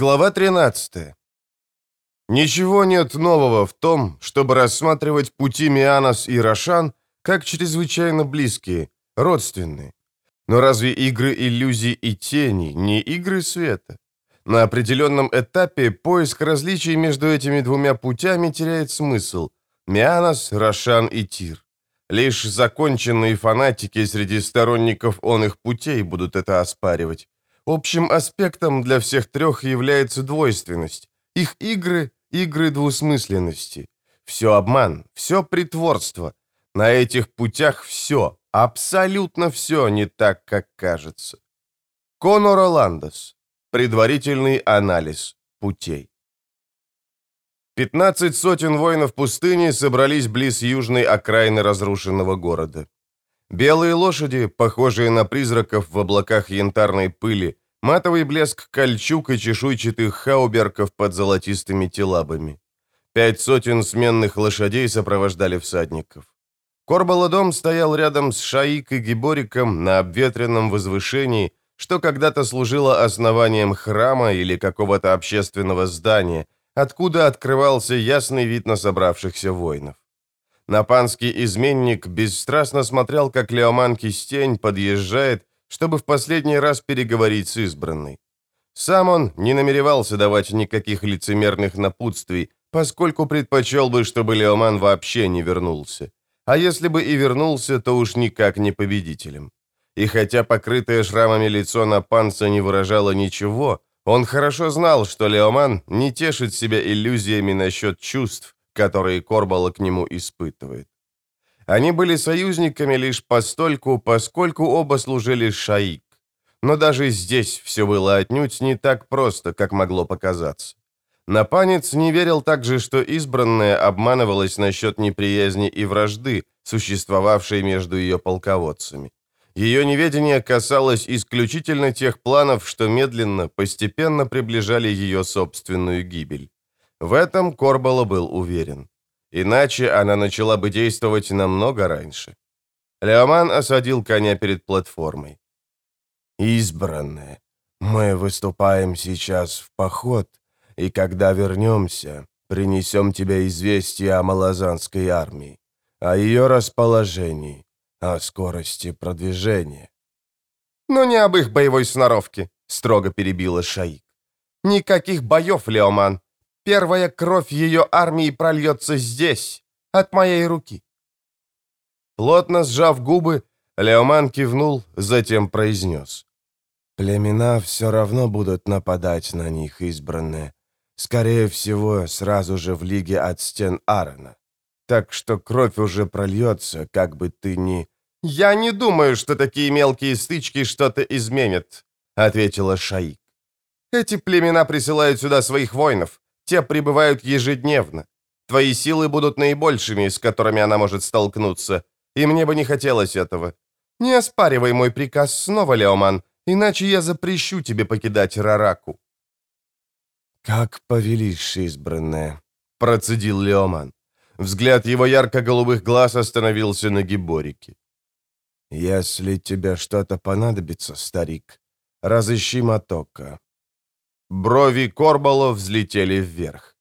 Глава 13. Ничего нет нового в том, чтобы рассматривать пути Мианос и Рошан как чрезвычайно близкие, родственные. Но разве игры иллюзий и тени не игры света? На определенном этапе поиск различий между этими двумя путями теряет смысл. Мианос, Рошан и Тир. Лишь законченные фанатики среди сторонников он их путей будут это оспаривать. Общим аспектом для всех трех является двойственность. Их игры — игры двусмысленности. Все обман, все притворство. На этих путях все, абсолютно все не так, как кажется. Конор Оландос. Предварительный анализ путей. Пятнадцать сотен воинов пустыни собрались близ южной окраины разрушенного города. Белые лошади, похожие на призраков в облаках янтарной пыли, матовый блеск кольчуг и чешуйчатых хауберков под золотистыми телабами. Пять сотен сменных лошадей сопровождали всадников. Корбаладом стоял рядом с Шаик и Гибориком на обветренном возвышении, что когда-то служило основанием храма или какого-то общественного здания, откуда открывался ясный вид на собравшихся воинов. Напанский изменник бесстрастно смотрел, как Леоман Кистень подъезжает, чтобы в последний раз переговорить с избранной. Сам он не намеревался давать никаких лицемерных напутствий, поскольку предпочел бы, чтобы Леоман вообще не вернулся. А если бы и вернулся, то уж никак не победителем. И хотя покрытое шрамами лицо на панце не выражало ничего, он хорошо знал, что Леоман не тешит себя иллюзиями насчет чувств, которые Корбала к нему испытывает. Они были союзниками лишь постольку, поскольку оба служили Шаик. Но даже здесь все было отнюдь не так просто, как могло показаться. Напанец не верил также, что избранная обманывалась насчет неприязни и вражды, существовавшей между ее полководцами. Ее неведение касалось исключительно тех планов, что медленно, постепенно приближали ее собственную гибель. В этом Корбала был уверен. Иначе она начала бы действовать намного раньше. Леоман осадил коня перед платформой. «Избранная, мы выступаем сейчас в поход, и когда вернемся, принесем тебе известие о Малазанской армии, о ее расположении, о скорости продвижения». «Но не об их боевой сноровке», — строго перебила Шаик. «Никаких боев, Леоман. Первая кровь ее армии прольется здесь, от моей руки». Плотно сжав губы, Леоман кивнул, затем произнес. «Племена все равно будут нападать на них, избранные. Скорее всего, сразу же в лиге от стен Аарона. Так что кровь уже прольется, как бы ты ни...» «Я не думаю, что такие мелкие стычки что-то изменят», — ответила Шаик. «Эти племена присылают сюда своих воинов. Те прибывают ежедневно. Твои силы будут наибольшими, с которыми она может столкнуться, и мне бы не хотелось этого. Не оспаривай мой приказ снова, Леоман, иначе я запрещу тебе покидать Рараку». «Как повелишь, избранная», — процедил Леоман. Взгляд его ярко-голубых глаз остановился на Гиборике. «Если тебе что-то понадобится, старик, разыщи мотока. Брови Корбала взлетели вверх.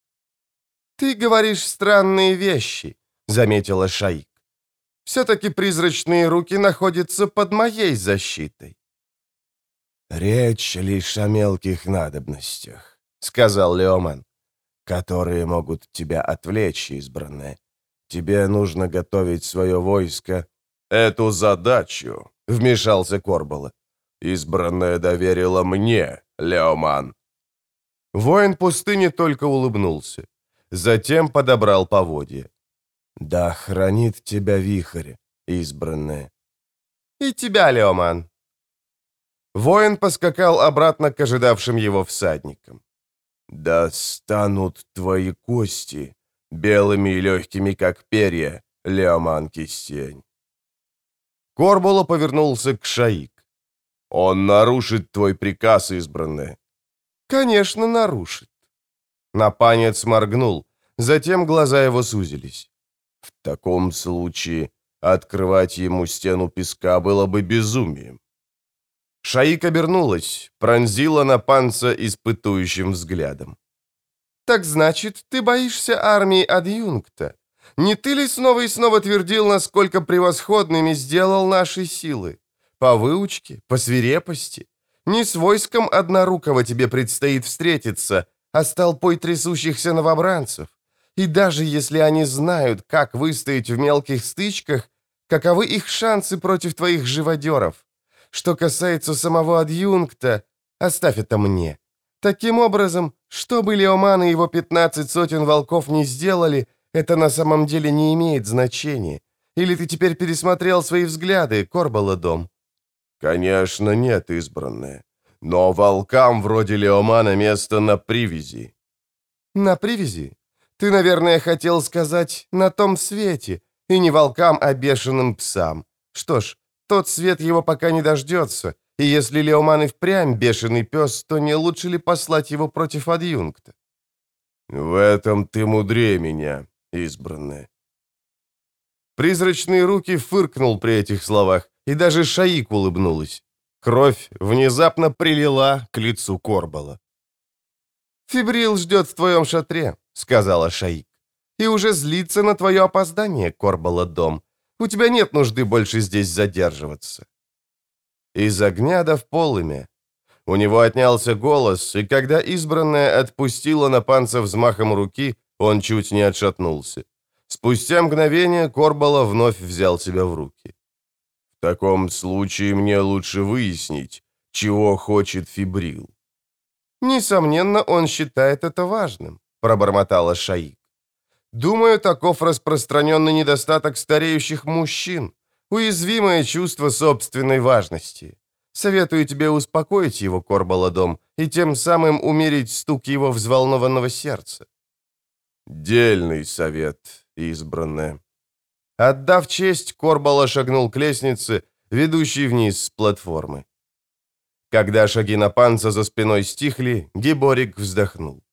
«Ты говоришь странные вещи», — заметила Шаик. «Все-таки призрачные руки находятся под моей защитой». «Речь лишь о мелких надобностях», — сказал Леоман, «которые могут тебя отвлечь, избранное. Тебе нужно готовить свое войско». «Эту задачу», — вмешался Корбала, «избранное доверила мне, Леоман». Воин пустыни только улыбнулся. Затем подобрал поводья. «Да хранит тебя вихрь, избранная». «И тебя, Леоман». Воин поскакал обратно к ожидавшим его всадникам. «Да станут твои кости белыми и легкими, как перья, Леоман Кистень». Корбула повернулся к Шаик. «Он нарушит твой приказ, избранная. «Конечно, нарушит». Напанец моргнул, затем глаза его сузились. «В таком случае открывать ему стену песка было бы безумием». Шаик обернулась, пронзила на панца испытующим взглядом. «Так значит, ты боишься армии адъюнкта? Не ты ли снова и снова твердил, насколько превосходными сделал наши силы? По выучке, по свирепости? Не с войском однорукого тебе предстоит встретиться, а с толпой трясущихся новобранцев. И даже если они знают, как выстоять в мелких стычках, каковы их шансы против твоих живодеров? Что касается самого адъюнкта, оставь это мне. Таким образом, что бы Леоман и его 15 сотен волков не сделали, это на самом деле не имеет значения. Или ты теперь пересмотрел свои взгляды, Корбаладом? Конечно, нет, избранная. Но волкам вроде Леомана место на привязи. На привязи? Ты, наверное, хотел сказать «на том свете», и не волкам, а бешеным псам. Что ж, тот свет его пока не дождется, и если Леоман и впрямь бешеный пес, то не лучше ли послать его против адъюнкта? В этом ты мудрее меня, избранная. Призрачные руки фыркнул при этих словах, и даже Шаик улыбнулась. Кровь внезапно прилила к лицу Корбала. «Фибрил ждет в твоем шатре», — сказала Шаик. «И уже злится на твое опоздание, Корбала дом. У тебя нет нужды больше здесь задерживаться». Из огня до в полыми. У него отнялся голос, и когда избранная отпустила на панца взмахом руки, он чуть не отшатнулся. Спустя мгновение Корбала вновь взял себя в руки. В таком случае мне лучше выяснить, чего хочет Фибрил. «Несомненно, он считает это важным», — пробормотала Шаик. «Думаю, таков распространенный недостаток стареющих мужчин, уязвимое чувство собственной важности. Советую тебе успокоить его, Корбаладом, и тем самым умерить стук его взволнованного сердца». «Дельный совет, избранное», Отдав честь, Корбала шагнул к лестнице, ведущей вниз с платформы. Когда шаги на панца за спиной стихли, Гиборик вздохнул.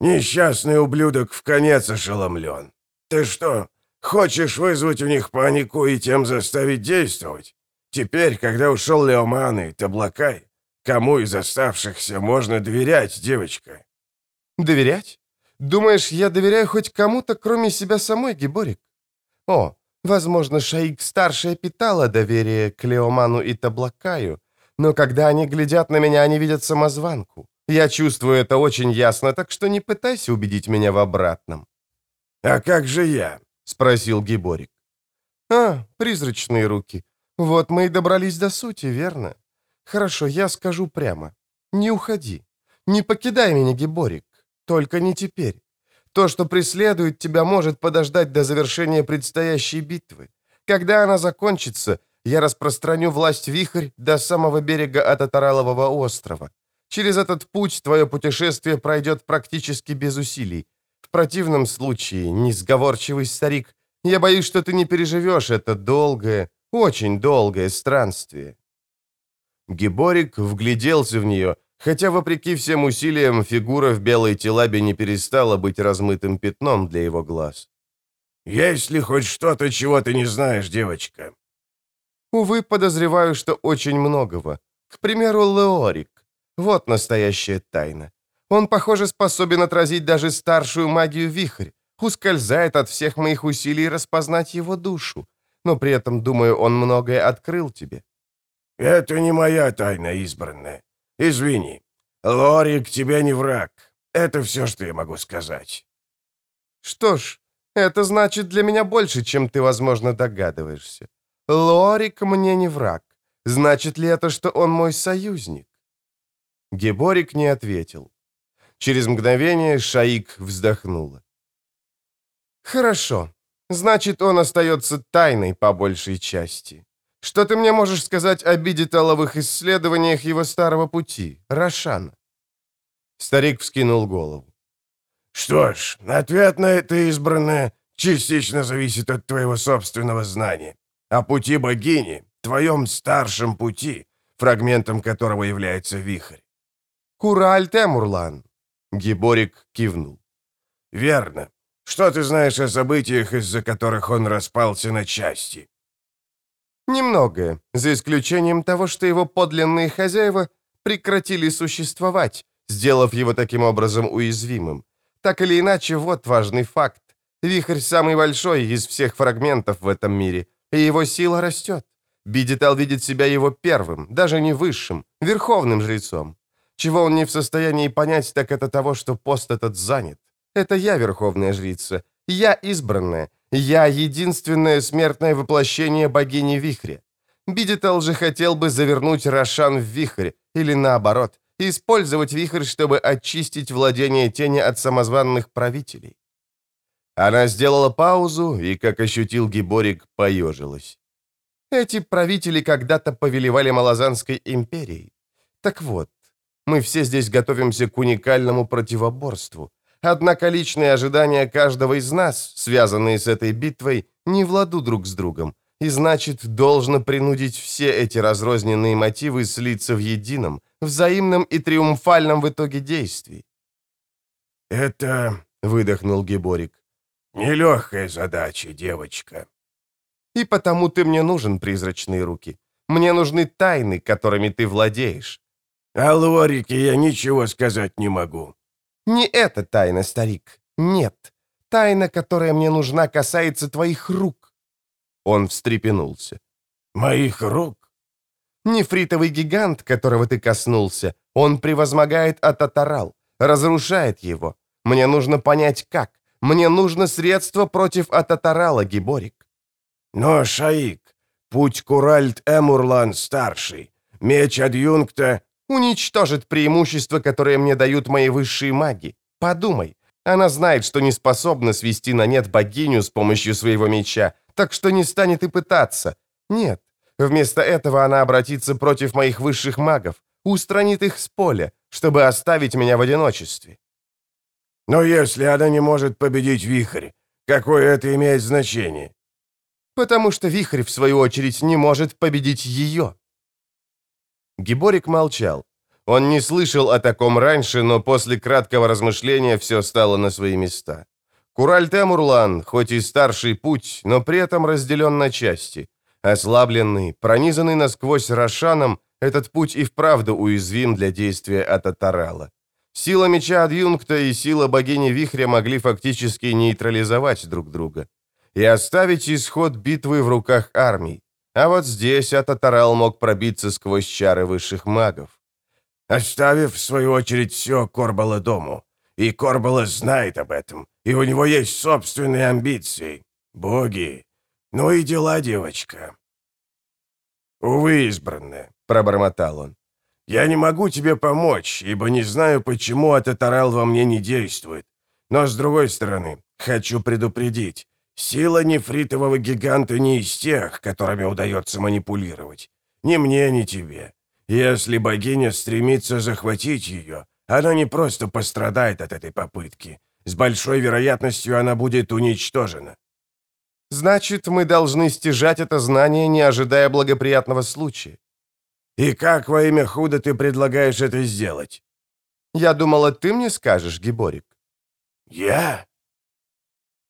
«Несчастный ублюдок в конец ошеломлен. Ты что, хочешь вызвать у них панику и тем заставить действовать? Теперь, когда ушел Леоман и Таблакай, кому из оставшихся можно доверять, девочка?» «Доверять? Думаешь, я доверяю хоть кому-то, кроме себя самой, Гиборик? О, возможно, Шаик-старшая питала доверие к Леоману и Таблакаю, но когда они глядят на меня, они видят самозванку. Я чувствую это очень ясно, так что не пытайся убедить меня в обратном». «А как же я?» — спросил Гиборик. «А, призрачные руки. Вот мы и добрались до сути, верно? Хорошо, я скажу прямо. Не уходи. Не покидай меня, Гиборик. Только не теперь. То, что преследует тебя, может подождать до завершения предстоящей битвы. Когда она закончится, я распространю власть вихрь до самого берега Ататаралового острова. Через этот путь твое путешествие пройдет практически без усилий. В противном случае, несговорчивый старик, я боюсь, что ты не переживешь это долгое, очень долгое странствие». Геборик вгляделся в нее, Хотя, вопреки всем усилиям, фигура в белой телабе не перестала быть размытым пятном для его глаз. «Есть ли хоть что-то, чего ты не знаешь, девочка?» «Увы, подозреваю, что очень многого. К примеру, Леорик. Вот настоящая тайна. Он, похоже, способен отразить даже старшую магию вихрь, ускользает от всех моих усилий распознать его душу. Но при этом, думаю, он многое открыл тебе». «Это не моя тайна, избранная. Извини. Лорик тебе не враг. Это все, что я могу сказать. Что ж, это значит для меня больше, чем ты, возможно, догадываешься. Лорик мне не враг. Значит ли это, что он мой союзник? Геборик не ответил. Через мгновение Шаик вздохнула. «Хорошо. Значит, он остается тайной по большей части. Что ты мне можешь сказать о бидеталовых исследованиях его старого пути, Рошан?» Старик вскинул голову. «Что ж, ответ на это избранное частично зависит от твоего собственного знания. О пути богини, твоем старшем пути, фрагментом которого является вихрь». «Кураль Темурлан», — Гиборик кивнул. «Верно. Что ты знаешь о событиях, из-за которых он распался на части?» Немногое, за исключением того, что его подлинные хозяева прекратили существовать, сделав его таким образом уязвимым. Так или иначе, вот важный факт. Вихрь самый большой из всех фрагментов в этом мире, и его сила растет. Бидитал видит себя его первым, даже не высшим, верховным жрецом. Чего он не в состоянии понять, так это того, что пост этот занят. Это я верховная жрица, я избранная, я единственное смертное воплощение богини Вихря. Бидитал же хотел бы завернуть Рошан в вихрь, или наоборот, использовать вихрь, чтобы очистить владение тени от самозванных правителей. Она сделала паузу и, как ощутил Гиборик, поежилась. Эти правители когда-то повелевали Малазанской империей. Так вот, мы все здесь готовимся к уникальному противоборству. Однако личные ожидания каждого из нас, связанные с этой битвой, не в ладу друг с другом, и значит, должно принудить все эти разрозненные мотивы слиться в едином, взаимном и триумфальном в итоге действий. «Это...» — выдохнул Геборик. «Нелегкая задача, девочка». «И потому ты мне нужен, призрачные руки. Мне нужны тайны, которыми ты владеешь». «О Лорике я ничего сказать не могу». «Не эта тайна, старик. Нет. Тайна, которая мне нужна, касается твоих рук». Он встрепенулся. «Моих рук?» Нефритовый гигант, которого ты коснулся, он превозмогает Ататарал, разрушает его. Мне нужно понять, как. Мне нужно средство против Ататарала, Гиборик. Но, Шаик, путь Куральт Эмурлан старший, меч адъюнкта уничтожит преимущества, которые мне дают мои высшие маги. Подумай, она знает, что не способна свести на нет богиню с помощью своего меча, так что не станет и пытаться. Нет, Вместо этого она обратится против моих высших магов, устранит их с поля, чтобы оставить меня в одиночестве. Но если она не может победить вихрь, какое это имеет значение? Потому что вихрь, в свою очередь, не может победить ее. Гиборик молчал. Он не слышал о таком раньше, но после краткого размышления все стало на свои места. Кураль-Темурлан, хоть и старший путь, но при этом разделен на части – Ослабленный, пронизанный насквозь Рошаном, этот путь и вправду уязвим для действия Ататарала. Сила меча Адъюнкта и сила богини Вихря могли фактически нейтрализовать друг друга и оставить исход битвы в руках армий. А вот здесь Ататарал мог пробиться сквозь чары высших магов. Оставив, в свою очередь, все Корбала дому. И Корбала знает об этом, и у него есть собственные амбиции. Боги, «Ну и дела, девочка». «Увы, избранная», — пробормотал он. «Я не могу тебе помочь, ибо не знаю, почему этот орал во мне не действует. Но, с другой стороны, хочу предупредить. Сила нефритового гиганта не из тех, которыми удается манипулировать. Ни мне, ни тебе. Если богиня стремится захватить ее, она не просто пострадает от этой попытки. С большой вероятностью она будет уничтожена. Значит, мы должны стяжать это знание, не ожидая благоприятного случая. И как во имя худа ты предлагаешь это сделать? Я думала, ты мне скажешь, Гиборик. Я?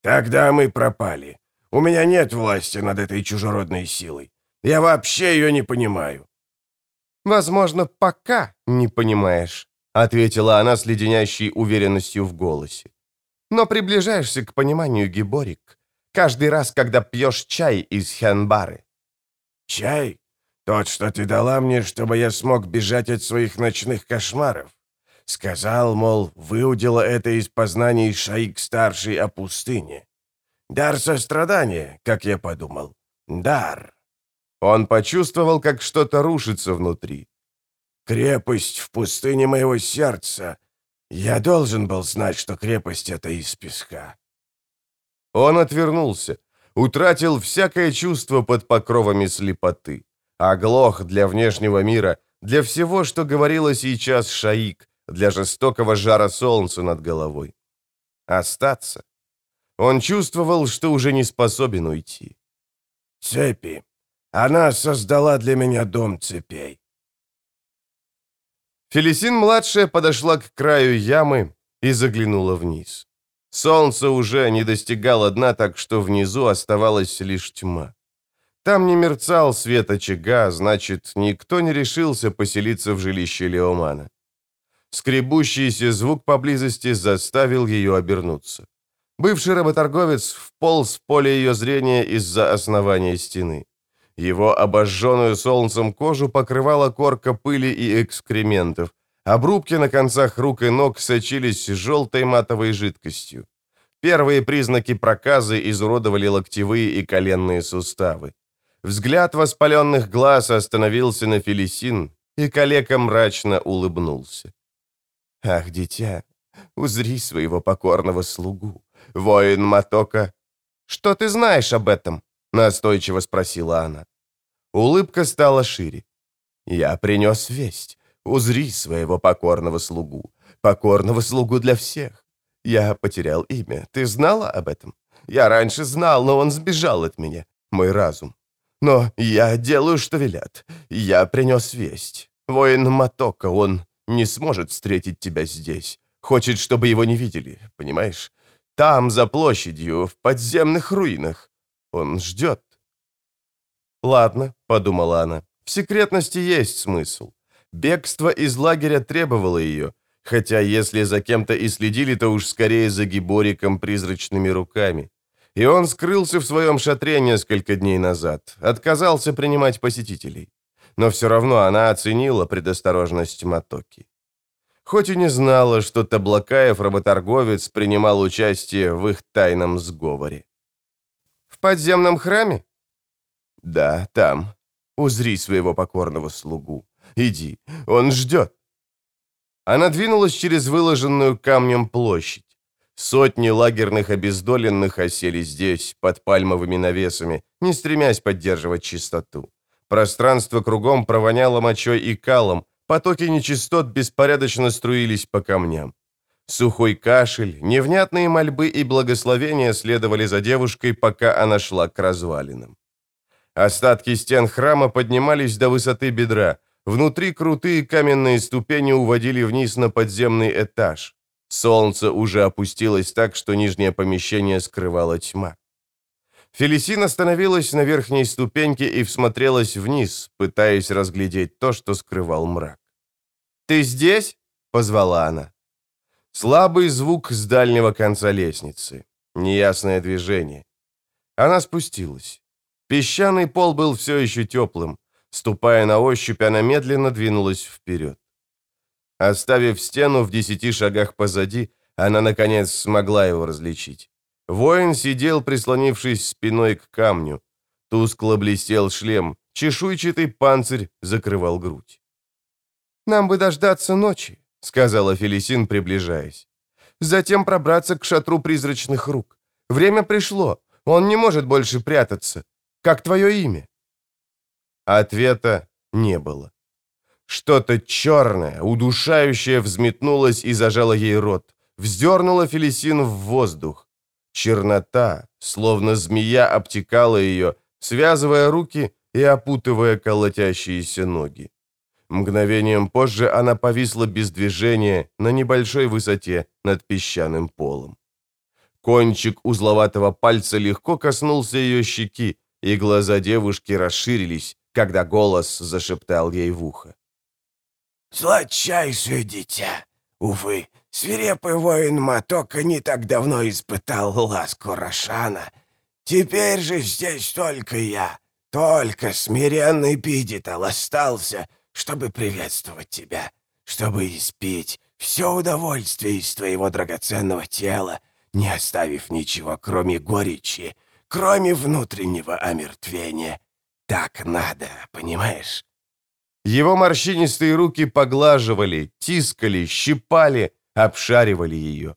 Тогда мы пропали. У меня нет власти над этой чужеродной силой. Я вообще ее не понимаю. Возможно, пока не понимаешь, ответила она с леденящей уверенностью в голосе. Но приближаешься к пониманию, Гиборик. Каждый раз, когда пьешь чай из хенбары». «Чай? Тот, что ты дала мне, чтобы я смог бежать от своих ночных кошмаров?» Сказал, мол, выудила это из познаний Шаик-старший о пустыне. Дар сострадания, как я подумал. Дар. Он почувствовал, как что-то рушится внутри. Крепость в пустыне моего сердца. Я должен был знать, что крепость — это из песка. Он отвернулся, утратил всякое чувство под покровами слепоты. Оглох для внешнего мира, для всего, что говорила сейчас Шаик, для жестокого жара солнца над головой. Остаться. Он чувствовал, что уже не способен уйти. «Цепи. Она создала для меня дом цепей». Фелисин-младшая подошла к краю ямы и заглянула вниз. Солнце уже не достигало дна, так что внизу оставалась лишь тьма. Там не мерцал свет очага, значит, никто не решился поселиться в жилище Леомана. Скребущийся звук поблизости заставил ее обернуться. Бывший работорговец вполз в поле ее зрения из-за основания стены. Его обожженную солнцем кожу покрывала корка пыли и экскрементов. Обрубки на концах рук и ног сочились желтой матовой жидкостью. Первые признаки проказы изуродовали локтевые и коленные суставы. Взгляд воспаленных глаз остановился на Фелисин, и калека мрачно улыбнулся. «Ах, дитя, узри своего покорного слугу, воин Матока». «Что ты знаешь об этом?» — настойчиво спросила она. Улыбка стала шире. «Я принес весть. Узри своего покорного слугу. Покорного слугу для всех. Я потерял имя. Ты знала об этом? Я раньше знал, но он сбежал от меня. Мой разум. Но я делаю, что велят. Я принес весть. Воин Матока, он не сможет встретить тебя здесь. Хочет, чтобы его не видели, понимаешь? Там, за площадью, в подземных руинах. Он ждет. «Ладно», — подумала она, — «в секретности есть смысл. Бегство из лагеря требовало ее, хотя если за кем-то и следили, то уж скорее за Гибориком призрачными руками. И он скрылся в своем шатре несколько дней назад, отказался принимать посетителей. Но все равно она оценила предосторожность Матоки. Хоть и не знала, что Таблакаев, работорговец, принимал участие в их тайном сговоре. «В подземном храме?» «Да, там. Узри своего покорного слугу. Иди, он ждет». Она двинулась через выложенную камнем площадь. Сотни лагерных обездоленных осели здесь, под пальмовыми навесами, не стремясь поддерживать чистоту. Пространство кругом провоняло мочой и калом, потоки нечистот беспорядочно струились по камням. Сухой кашель, невнятные мольбы и благословения следовали за девушкой, пока она шла к развалинам. Остатки стен храма поднимались до высоты бедра. Внутри крутые каменные ступени уводили вниз на подземный этаж. Солнце уже опустилось так, что нижнее помещение скрывала тьма. Фелисина остановилась на верхней ступеньке и всмотрелась вниз, пытаясь разглядеть то, что скрывал мрак. «Ты здесь?» — позвала она. Слабый звук с дальнего конца лестницы. Неясное движение. Она спустилась. Песчаный пол был все еще теплым. Ступая на ощупь, она медленно двинулась вперед. Оставив стену в десяти шагах позади, она, наконец, смогла его различить. Воин сидел, прислонившись спиной к камню. Тускло блестел шлем, чешуйчатый панцирь закрывал грудь. «Нам бы дождаться ночи», — сказала Фелисин, приближаясь. «Затем пробраться к шатру призрачных рук. Время пришло, он не может больше прятаться. Как твое имя?» Ответа не было. Что-то черное, удушающее взметнулось и зажало ей рот, вздернуло Фелисин в воздух. Чернота, словно змея, обтекала ее, связывая руки и опутывая колотящиеся ноги. Мгновением позже она повисла без движения на небольшой высоте над песчаным полом. Кончик узловатого пальца легко коснулся ее щеки, и глаза девушки расширились, когда голос зашептал ей в ухо. «Сладчайшее дитя! Увы, свирепый воин Матока не так давно испытал ласку Рошана. Теперь же здесь только я, только смиренный Пидитал остался, чтобы приветствовать тебя, чтобы испить все удовольствие из твоего драгоценного тела, не оставив ничего, кроме горечи, кроме внутреннего омертвения. Так надо, понимаешь?» Его морщинистые руки поглаживали, тискали, щипали, обшаривали ее.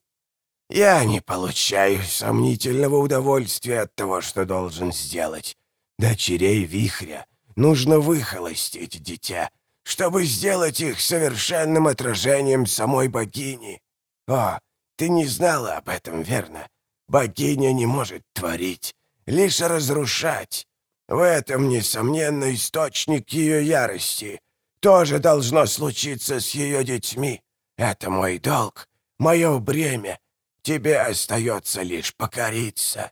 «Я не получаю сомнительного удовольствия от того, что должен сделать. Дочерей вихря нужно выхолостить, дитя, чтобы сделать их совершенным отражением самой богини. О, ты не знала об этом, верно? Богиня не может творить, лишь разрушать. В этом, несомненно, источник ее ярости. Тоже должно случиться с ее детьми. Это мой долг, мое бремя. Тебе остается лишь покориться».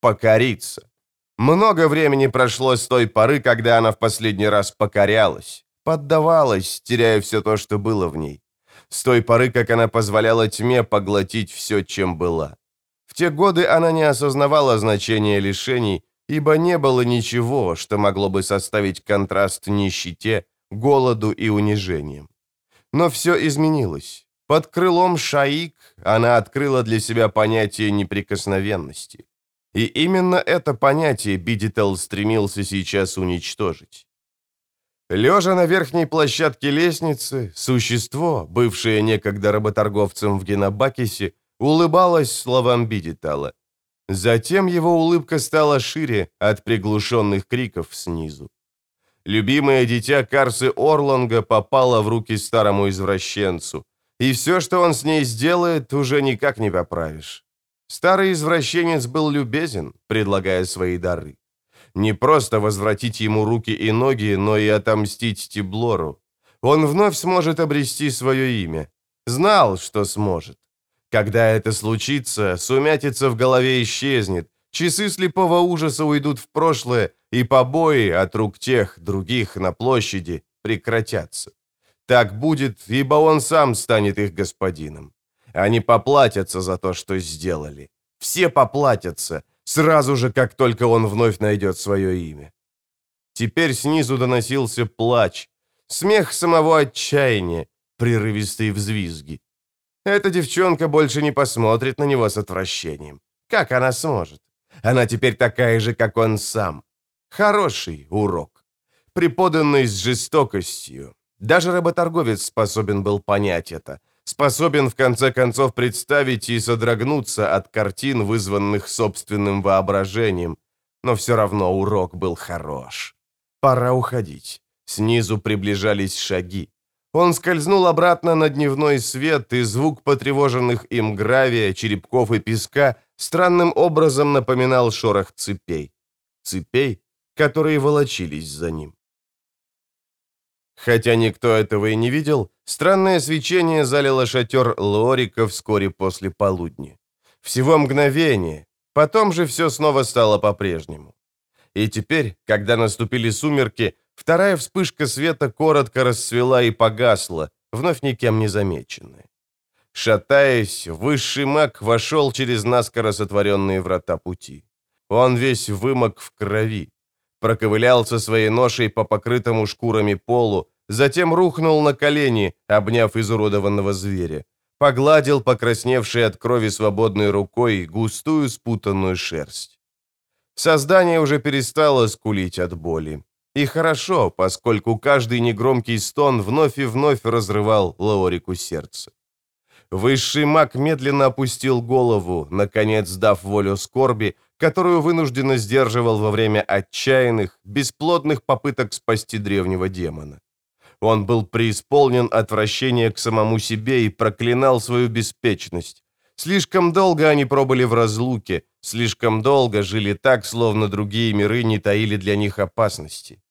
Покориться. Много времени прошло с той поры, когда она в последний раз покорялась, поддавалась, теряя все то, что было в ней. С той поры, как она позволяла тьме поглотить все, чем была. В те годы она не осознавала значения лишений, ибо не было ничего, что могло бы составить контраст нищете, голоду и унижениям. Но все изменилось. Под крылом Шаик она открыла для себя понятие неприкосновенности. И именно это понятие Бидител стремился сейчас уничтожить. Лежа на верхней площадке лестницы, существо, бывшее некогда работорговцем в Генобакисе, улыбалось словам Бидитала. Затем его улыбка стала шире от приглушенных криков снизу. Любимое дитя Карсы Орланга попало в руки старому извращенцу, и все, что он с ней сделает, уже никак не поправишь. Старый извращенец был любезен, предлагая свои дары. Не просто возвратить ему руки и ноги, но и отомстить Тиблору. Он вновь сможет обрести свое имя. Знал, что сможет. Когда это случится, сумятица в голове исчезнет, часы слепого ужаса уйдут в прошлое, и побои от рук тех, других на площади прекратятся. Так будет, ибо он сам станет их господином. Они поплатятся за то, что сделали. Все поплатятся, сразу же, как только он вновь найдет свое имя. Теперь снизу доносился плач, смех самого отчаяния, прерывистые взвизги. Эта девчонка больше не посмотрит на него с отвращением. Как она сможет? Она теперь такая же, как он сам. Хороший урок. Преподанный с жестокостью. Даже работорговец способен был понять это. Способен в конце концов представить и содрогнуться от картин, вызванных собственным воображением. Но все равно урок был хорош. Пора уходить. Снизу приближались шаги. Он скользнул обратно на дневной свет, и звук потревоженных им гравия, черепков и песка странным образом напоминал шорох цепей. Цепей, которые волочились за ним. Хотя никто этого и не видел, странное свечение залило шатер Лорика вскоре после полудня. Всего мгновение, потом же все снова стало по-прежнему. И теперь, когда наступили сумерки, вторая вспышка света коротко расцвела и погасла, вновь никем не замеченная. Шатаясь, высший маг вошел через наскоро сотворенные врата пути. Он весь вымок в крови, проковылял со своей ношей по покрытому шкурами полу, затем рухнул на колени, обняв изуродованного зверя, погладил покрасневшей от крови свободной рукой густую спутанную шерсть. Создание уже перестало скулить от боли. И хорошо, поскольку каждый негромкий стон вновь и вновь разрывал Лаорику сердце. Высший маг медленно опустил голову, наконец дав волю скорби, которую вынужденно сдерживал во время отчаянных, бесплодных попыток спасти древнего демона. Он был преисполнен отвращения к самому себе и проклинал свою беспечность. Слишком долго они пробыли в разлуке, слишком долго жили так, словно другие миры не таили для них опасности.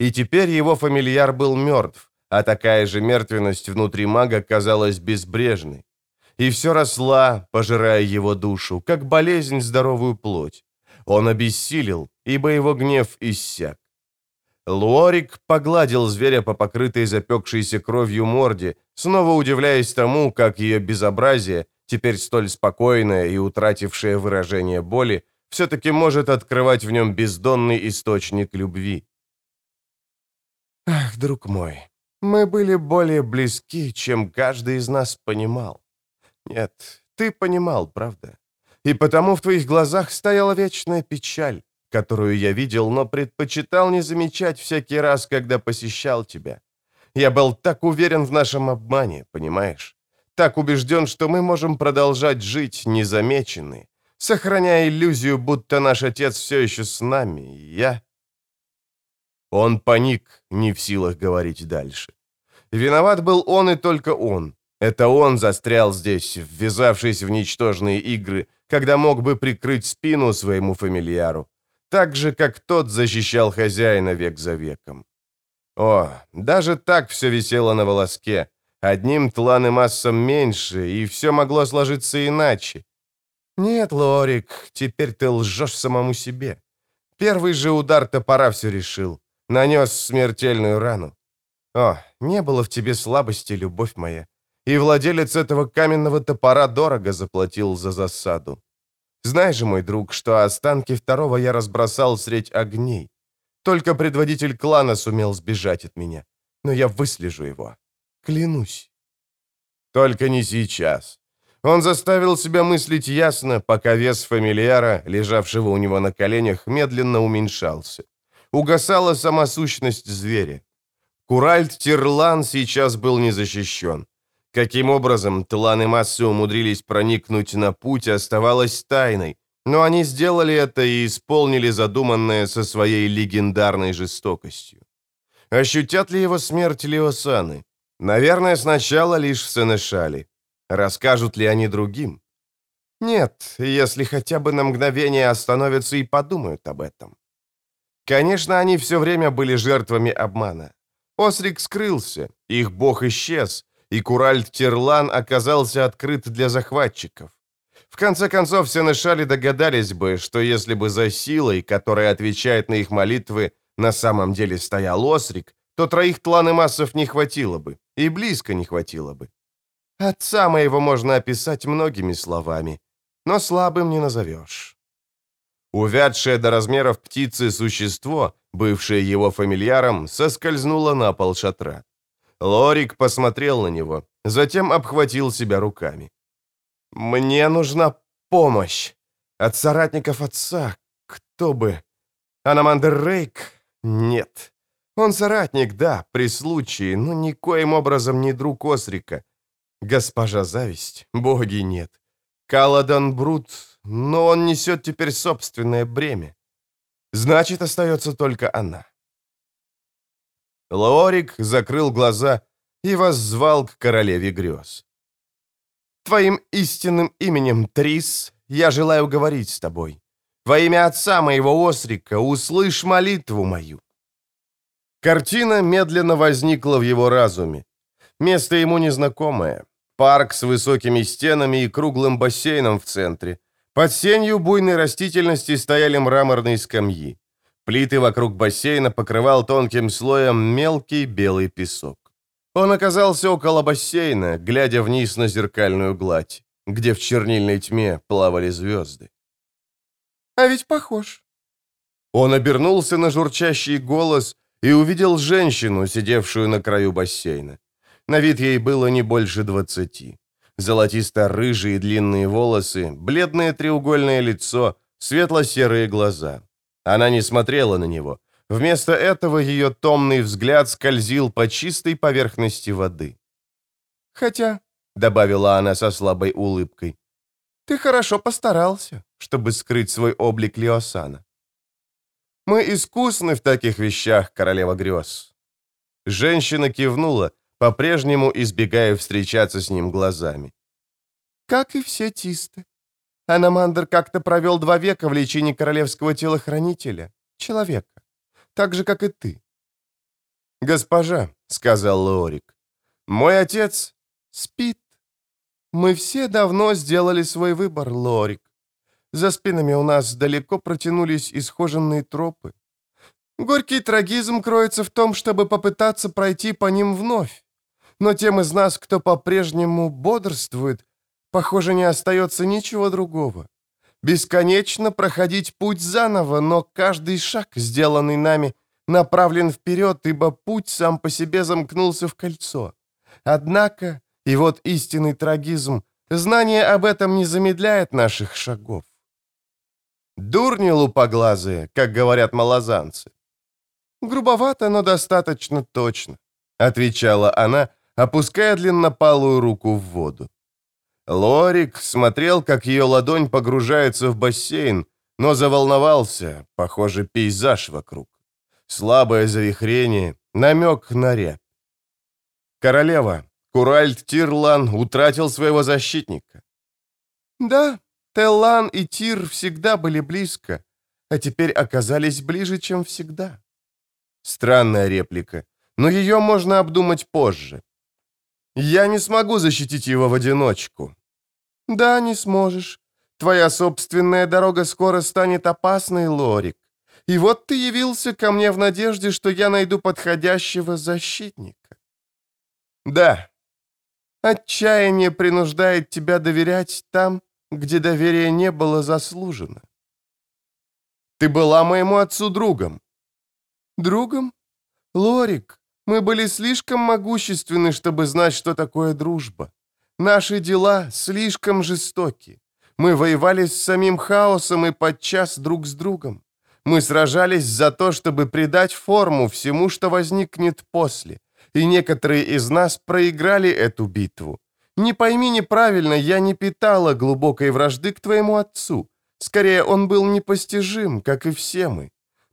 И теперь его фамильяр был мертв, а такая же мертвенность внутри мага казалась безбрежной. И все росла, пожирая его душу, как болезнь здоровую плоть. Он обессилел, ибо его гнев иссяк. Луорик погладил зверя по покрытой запекшейся кровью морде, снова удивляясь тому, как ее безобразие, теперь столь спокойное и утратившее выражение боли, все-таки может открывать в нем бездонный источник любви. «Ах, друг мой, мы были более близки, чем каждый из нас понимал. Нет, ты понимал, правда? И потому в твоих глазах стояла вечная печаль, которую я видел, но предпочитал не замечать всякий раз, когда посещал тебя. Я был так уверен в нашем обмане, понимаешь? Так убежден, что мы можем продолжать жить незамеченные, сохраняя иллюзию, будто наш отец все еще с нами, и я... Он паник, не в силах говорить дальше. Виноват был он и только он. Это он застрял здесь, ввязавшись в ничтожные игры, когда мог бы прикрыть спину своему фамильяру так же, как тот защищал хозяина век за веком. О, даже так все висело на волоске. Одним тлан и массом меньше, и все могло сложиться иначе. Нет, Лорик, теперь ты лжешь самому себе. Первый же удар топора все решил. Нанес смертельную рану. О, не было в тебе слабости, любовь моя. И владелец этого каменного топора дорого заплатил за засаду. Знаешь же, мой друг, что останки второго я разбросал средь огней. Только предводитель клана сумел сбежать от меня. Но я выслежу его. Клянусь. Только не сейчас. Он заставил себя мыслить ясно, пока вес фамильяра, лежавшего у него на коленях, медленно уменьшался. Угасала сама сущность зверя. Куральт Тирлан сейчас был не защищен. Каким образом тланы массы умудрились проникнуть на путь, оставалось тайной, но они сделали это и исполнили задуманное со своей легендарной жестокостью. Ощутят ли его смерть Леосаны? Наверное, сначала лишь в Сенешале. Расскажут ли они другим? Нет, если хотя бы на мгновение остановятся и подумают об этом. Конечно, они все время были жертвами обмана. Осрик скрылся, их бог исчез, и Куральт Терлан оказался открыт для захватчиков. В конце концов, все Сенешали догадались бы, что если бы за силой, которая отвечает на их молитвы, на самом деле стоял Осрик, то троих тланы массов не хватило бы, и близко не хватило бы. Отца моего можно описать многими словами, но слабым не назовешь. Увядшее до размеров птицы существо, бывшее его фамильяром, соскользнуло на пол шатра. Лорик посмотрел на него, затем обхватил себя руками. «Мне нужна помощь. От соратников отца. Кто бы? Анамандер Рейк? Нет. Он соратник, да, при случае, но никоим образом не друг Осрика. Госпожа Зависть? Боги нет. Каладан Брут, но он несет теперь собственное бремя. Значит, остается только она. Лорик закрыл глаза и воззвал к королеве грез. «Твоим истинным именем, Трис, я желаю говорить с тобой. Во имя отца моего Осрика услышь молитву мою». Картина медленно возникла в его разуме. Место ему незнакомое. Парк с высокими стенами и круглым бассейном в центре. Под сенью буйной растительности стояли мраморные скамьи. Плиты вокруг бассейна покрывал тонким слоем мелкий белый песок. Он оказался около бассейна, глядя вниз на зеркальную гладь, где в чернильной тьме плавали звезды. «А ведь похож». Он обернулся на журчащий голос и увидел женщину, сидевшую на краю бассейна. На вид ей было не больше двадцати. Золотисто-рыжие длинные волосы, бледное треугольное лицо, светло-серые глаза. Она не смотрела на него. Вместо этого ее томный взгляд скользил по чистой поверхности воды. «Хотя», — добавила она со слабой улыбкой, — «ты хорошо постарался, чтобы скрыть свой облик Леосана». «Мы искусны в таких вещах, королева грез». Женщина кивнула, по-прежнему избегая встречаться с ним глазами. «Как и все тисты. Аномандр как-то провел два века в лечении королевского телохранителя, человека, так же, как и ты». «Госпожа», — сказал Лорик, — «мой отец спит. Мы все давно сделали свой выбор, Лорик. За спинами у нас далеко протянулись исхоженные тропы. Горький трагизм кроется в том, чтобы попытаться пройти по ним вновь. Но тем из нас, кто по-прежнему бодрствует, Похоже, не остается ничего другого. Бесконечно проходить путь заново, но каждый шаг, сделанный нами, направлен вперед, ибо путь сам по себе замкнулся в кольцо. Однако, и вот истинный трагизм, знание об этом не замедляет наших шагов. Дурни лупоглазые, как говорят малозанцы. Грубовато, но достаточно точно, отвечала она, опуская длиннопалую руку в воду. Лорик смотрел, как ее ладонь погружается в бассейн, но заволновался, похоже, пейзаж вокруг. Слабое завихрение, намек на рябь. Королева, Куральт Тирлан утратил своего защитника. Да, Теллан и Тир всегда были близко, а теперь оказались ближе, чем всегда. Странная реплика, но ее можно обдумать позже. Я не смогу защитить его в одиночку. Да, не сможешь. Твоя собственная дорога скоро станет опасной, Лорик. И вот ты явился ко мне в надежде, что я найду подходящего защитника. Да, отчаяние принуждает тебя доверять там, где доверие не было заслужено. Ты была моему отцу другом. Другом? Лорик, мы были слишком могущественны, чтобы знать, что такое дружба. Наши дела слишком жестоки. Мы воевали с самим хаосом и подчас друг с другом. Мы сражались за то, чтобы придать форму всему, что возникнет после. И некоторые из нас проиграли эту битву. Не пойми неправильно, я не питала глубокой вражды к твоему отцу. Скорее, он был непостижим, как и все мы.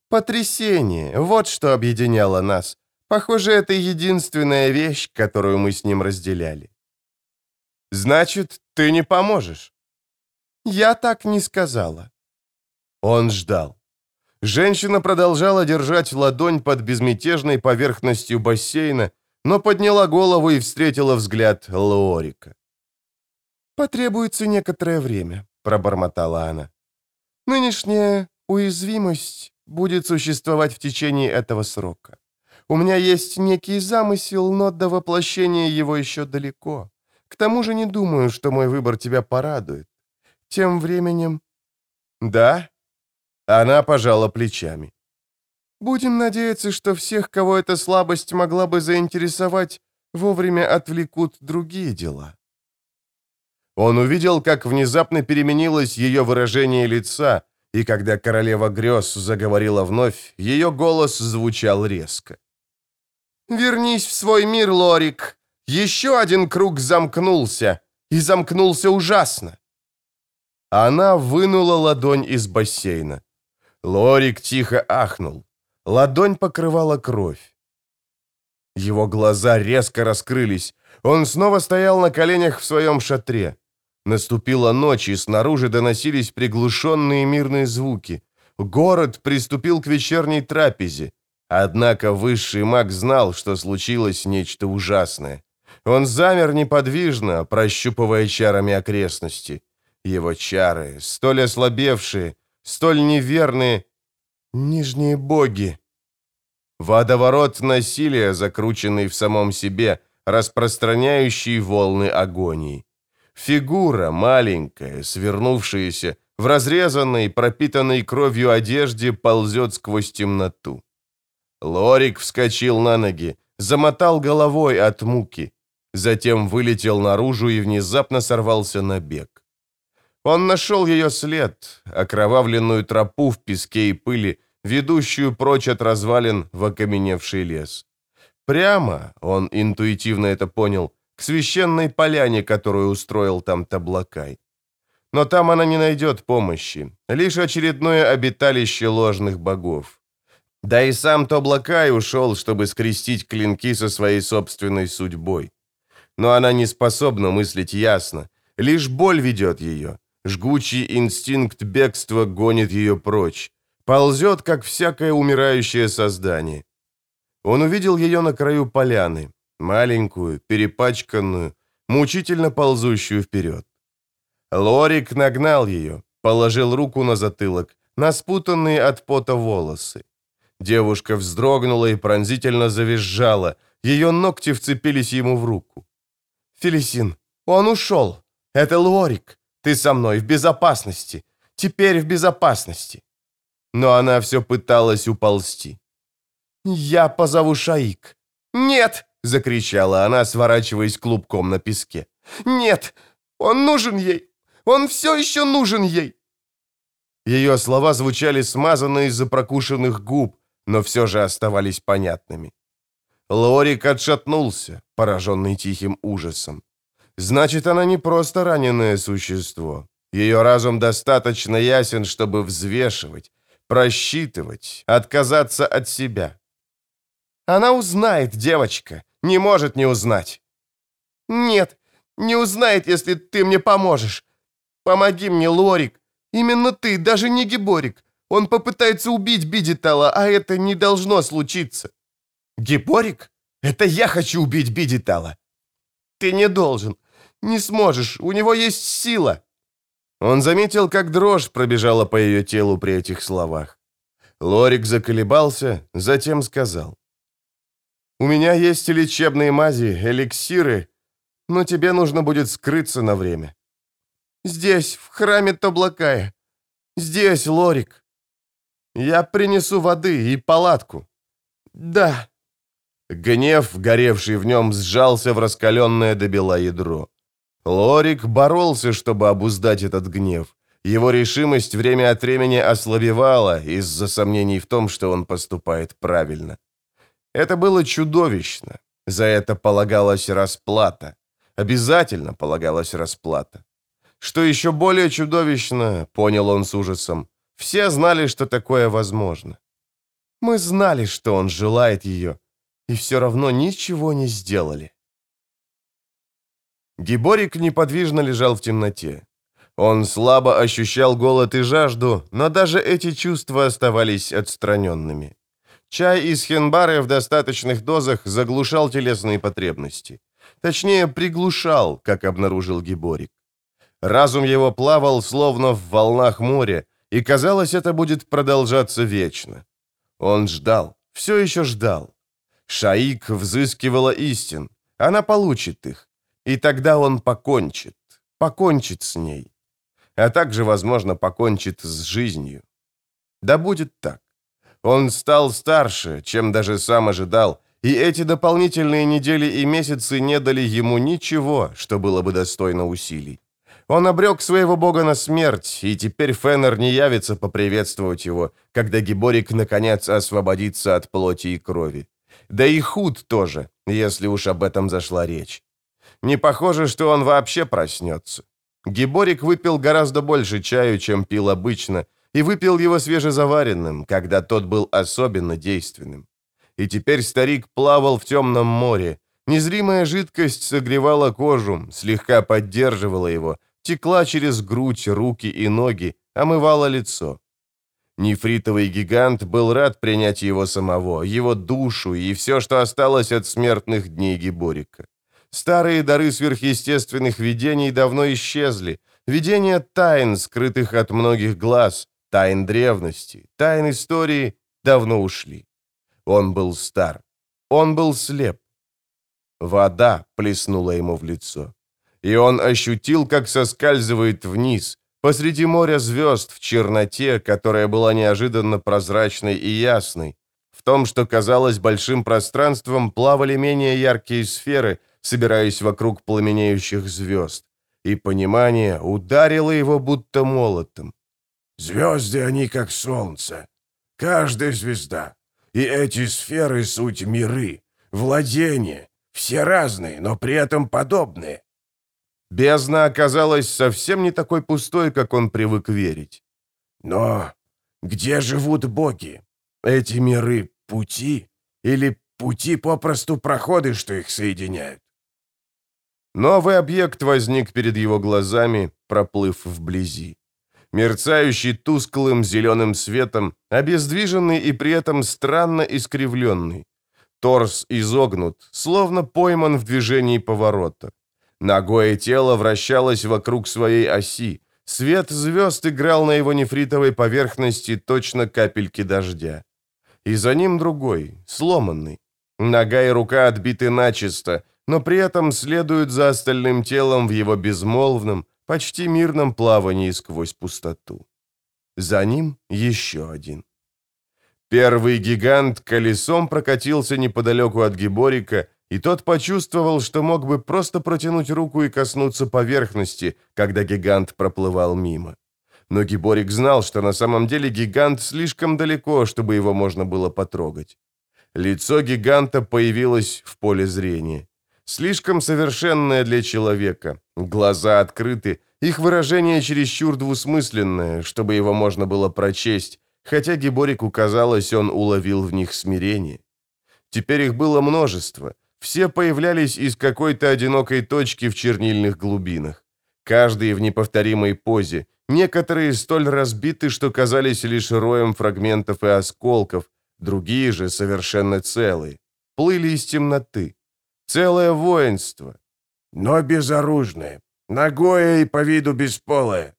Потрясение, вот что объединяло нас. Похоже, это единственная вещь, которую мы с ним разделяли. Значит, ты не поможешь? Я так не сказала. Он ждал. Женщина продолжала держать ладонь под безмятежной поверхностью бассейна, но подняла голову и встретила взгляд Лорика. «Потребуется некоторое время», — пробормотала она. «Нынешняя уязвимость будет существовать в течение этого срока. У меня есть некий замысел, но до воплощения его еще далеко. К тому же не думаю, что мой выбор тебя порадует. Тем временем...» «Да?» Она пожала плечами. «Будем надеяться, что всех, кого эта слабость могла бы заинтересовать, вовремя отвлекут другие дела». Он увидел, как внезапно переменилось ее выражение лица, и когда королева грез заговорила вновь, ее голос звучал резко. «Вернись в свой мир, Лорик. Еще один круг замкнулся, и замкнулся ужасно». Она вынула ладонь из бассейна. Лорик тихо ахнул. Ладонь покрывала кровь. Его глаза резко раскрылись. Он снова стоял на коленях в своем шатре. Наступила ночь, и снаружи доносились приглушенные мирные звуки. Город приступил к вечерней трапезе. Однако высший маг знал, что случилось нечто ужасное. Он замер неподвижно, прощупывая чарами окрестности. Его чары, столь ослабевшие, столь неверные, нижние боги. Водоворот насилия, закрученный в самом себе, распространяющий волны агонии. Фигура маленькая, свернувшаяся, в разрезанной, пропитанной кровью одежде ползет сквозь темноту. Лорик вскочил на ноги, замотал головой от муки, затем вылетел наружу и внезапно сорвался на бег. Он нашел ее след, окровавленную тропу в песке и пыли, ведущую прочь от развалин в окаменевший лес. Прямо, он интуитивно это понял, к священной поляне, которую устроил там Таблакай. Но там она не найдет помощи, лишь очередное обиталище ложных богов. Да и сам Таблакай ушел, чтобы скрестить клинки со своей собственной судьбой. Но она не способна мыслить ясно, лишь боль ведет ее. Жгучий инстинкт бегства гонит ее прочь. Ползет, как всякое умирающее создание. Он увидел ее на краю поляны, маленькую, перепачканную, мучительно ползущую вперед. Лорик нагнал ее, положил руку на затылок, на спутанные от пота волосы. Девушка вздрогнула и пронзительно завизжала, ее ногти вцепились ему в руку. «Фелисин, он ушел! Это Лорик! Ты со мной в безопасности! Теперь в безопасности!» Но она все пыталась уползти. «Я позову Шаик». «Нет!» — закричала она, сворачиваясь клубком на песке. «Нет! Он нужен ей! Он все еще нужен ей!» Ее слова звучали смазанно из-за прокушенных губ, но все же оставались понятными. Лорик отшатнулся, пораженный тихим ужасом. Значит, она не просто раненое существо. Ее разум достаточно ясен, чтобы взвешивать, просчитывать, отказаться от себя. Она узнает, девочка, не может не узнать. Нет, не узнает, если ты мне поможешь. Помоги мне, Лорик. Именно ты, даже не Гиборик. Он попытается убить Бидитала, а это не должно случиться. Гиборик? Это я хочу убить Бидитала. Ты не должен. Не сможешь. У него есть сила. Он заметил, как дрожь пробежала по ее телу при этих словах. Лорик заколебался, затем сказал. «У меня есть лечебные мази, эликсиры, но тебе нужно будет скрыться на время». «Здесь, в храме Тоблакая. Здесь, Лорик. Я принесу воды и палатку». «Да». Гнев, горевший в нем, сжался в раскаленное до бела ядро. Лорик боролся, чтобы обуздать этот гнев. Его решимость время от времени ослабевала из-за сомнений в том, что он поступает правильно. Это было чудовищно. За это полагалась расплата. Обязательно полагалась расплата. Что еще более чудовищно, понял он с ужасом, все знали, что такое возможно. Мы знали, что он желает ее, и все равно ничего не сделали. Гиборик неподвижно лежал в темноте. Он слабо ощущал голод и жажду, но даже эти чувства оставались отстраненными. Чай из хенбары в достаточных дозах заглушал телесные потребности. Точнее, приглушал, как обнаружил Гиборик. Разум его плавал, словно в волнах моря, и казалось, это будет продолжаться вечно. Он ждал, все еще ждал. Шаик взыскивала истин. Она получит их. И тогда он покончит. Покончит с ней. А также, возможно, покончит с жизнью. Да будет так. Он стал старше, чем даже сам ожидал, и эти дополнительные недели и месяцы не дали ему ничего, что было бы достойно усилий. Он обрек своего бога на смерть, и теперь Феннер не явится поприветствовать его, когда Гиборик наконец освободится от плоти и крови. Да и Худ тоже, если уж об этом зашла речь. Не похоже, что он вообще проснется. Гиборик выпил гораздо больше чаю, чем пил обычно, и выпил его свежезаваренным, когда тот был особенно действенным. И теперь старик плавал в темном море. Незримая жидкость согревала кожу, слегка поддерживала его, текла через грудь, руки и ноги, омывала лицо. Нефритовый гигант был рад принять его самого, его душу и все, что осталось от смертных дней Гиборика. Старые дары сверхъестественных видений давно исчезли. Видения тайн, скрытых от многих глаз, тайн древности, тайн истории, давно ушли. Он был стар. Он был слеп. Вода плеснула ему в лицо. И он ощутил, как соскальзывает вниз, посреди моря звезд в черноте, которая была неожиданно прозрачной и ясной. В том, что казалось большим пространством, плавали менее яркие сферы — собираясь вокруг пламенеющих звезд, и понимание ударило его будто молотом. «Звезды, они как солнце. Каждая звезда. И эти сферы — суть миры, владения. Все разные, но при этом подобные». Бездна оказалась совсем не такой пустой, как он привык верить. «Но где живут боги? Эти миры — пути? Или пути попросту проходы, что их соединяют?» Новый объект возник перед его глазами, проплыв вблизи. Мерцающий тусклым зеленым светом, обездвиженный и при этом странно искривленный. Торс изогнут, словно пойман в движении поворота. Ногое тело вращалось вокруг своей оси. Свет звезд играл на его нефритовой поверхности точно капельки дождя. И за ним другой, сломанный. Нога и рука отбиты начисто, но при этом следуют за остальным телом в его безмолвном, почти мирном плавании сквозь пустоту. За ним еще один. Первый гигант колесом прокатился неподалеку от Гиборика, и тот почувствовал, что мог бы просто протянуть руку и коснуться поверхности, когда гигант проплывал мимо. Но Гиборик знал, что на самом деле гигант слишком далеко, чтобы его можно было потрогать. Лицо гиганта появилось в поле зрения. Слишком совершенное для человека. Глаза открыты, их выражение чересчур двусмысленное, чтобы его можно было прочесть, хотя Геборику казалось, он уловил в них смирение. Теперь их было множество. Все появлялись из какой-то одинокой точки в чернильных глубинах. Каждый в неповторимой позе, некоторые столь разбиты, что казались лишь роем фрагментов и осколков, другие же совершенно целые, плыли из темноты. Целое воинство. Но безоружное, ногое и по виду бесполое.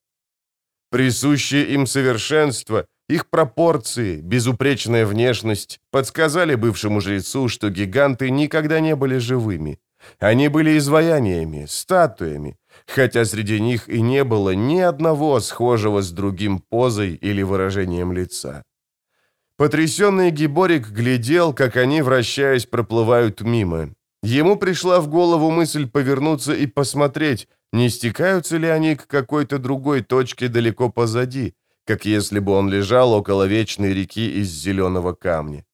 Присущее им совершенство Их пропорции, безупречная внешность подсказали бывшему жрецу, что гиганты никогда не были живыми. Они были изваяниями, статуями, хотя среди них и не было ни одного схожего с другим позой или выражением лица. Потрясенный Гиборик глядел, как они, вращаясь, проплывают мимо. Ему пришла в голову мысль повернуться и посмотреть, не стекаются ли они к какой-то другой точке далеко позади, как если бы он лежал около вечной реки из зеленого камня.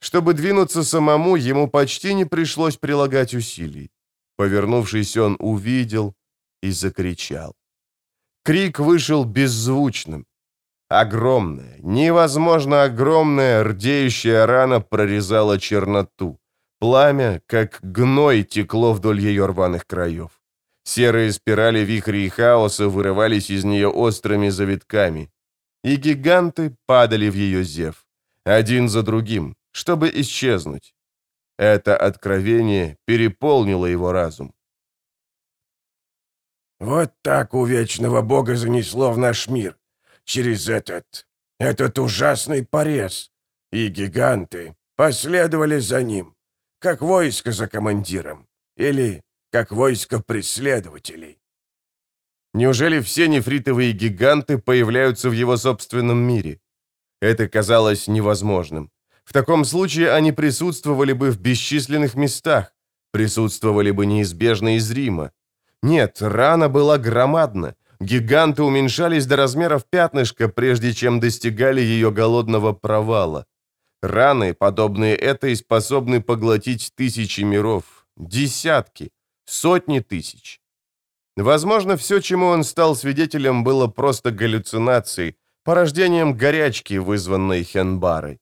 Чтобы двинуться самому, ему почти не пришлось прилагать усилий. Повернувшись, он увидел и закричал. Крик вышел беззвучным. Огромная, невозможно огромная, рдеющая рана прорезала черноту. Пламя, как гной, текло вдоль ее рваных краев. Серые спирали вихрей и хаоса вырывались из нее острыми завитками. И гиганты падали в ее зев, один за другим, чтобы исчезнуть. Это откровение переполнило его разум. «Вот так у вечного бога занесло в наш мир, через этот, этот ужасный порез, и гиганты последовали за ним, как войско за командиром, или как войско преследователей. Неужели все нефритовые гиганты появляются в его собственном мире? Это казалось невозможным. В таком случае они присутствовали бы в бесчисленных местах, присутствовали бы неизбежно и зримо. Нет, рана была громадна. Гиганты уменьшались до размеров пятнышка, прежде чем достигали ее голодного провала. Раны, подобные этой, способны поглотить тысячи миров, десятки, сотни тысяч. Возможно, все, чему он стал свидетелем, было просто галлюцинацией, порождением горячки, вызванной Хенбарой.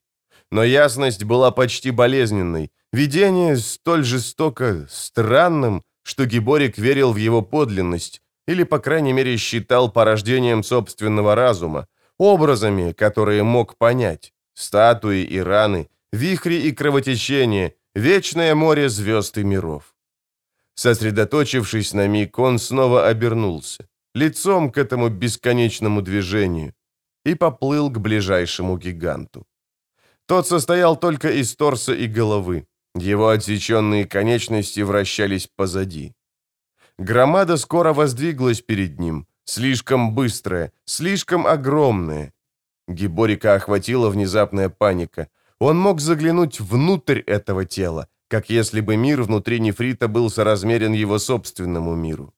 Но ясность была почти болезненной, видение столь жестоко странным, что Гиборик верил в его подлинность, или, по крайней мере, считал порождением собственного разума, образами, которые мог понять, статуи и раны, вихри и кровотечения, вечное море звезд и миров. Сосредоточившись на миг, он снова обернулся, лицом к этому бесконечному движению, и поплыл к ближайшему гиганту. Тот состоял только из торса и головы. Его отсеченные конечности вращались позади. Громада скоро воздвиглась перед ним, слишком быстрая, слишком огромная. Гиборика охватила внезапная паника. Он мог заглянуть внутрь этого тела, как если бы мир внутри нефрита был соразмерен его собственному миру.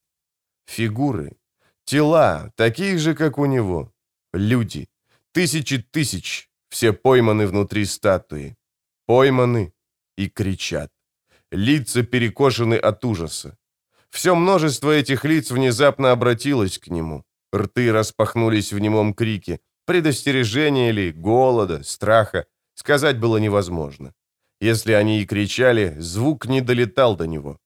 Фигуры, тела, такие же, как у него. Люди, тысячи тысяч, все пойманы внутри статуи. Пойманы и кричат. Лица перекошены от ужаса. Все множество этих лиц внезапно обратилось к нему. Рты распахнулись в немом крике. Предостережения ли, голода, страха, сказать было невозможно. Если они и кричали, звук не долетал до него.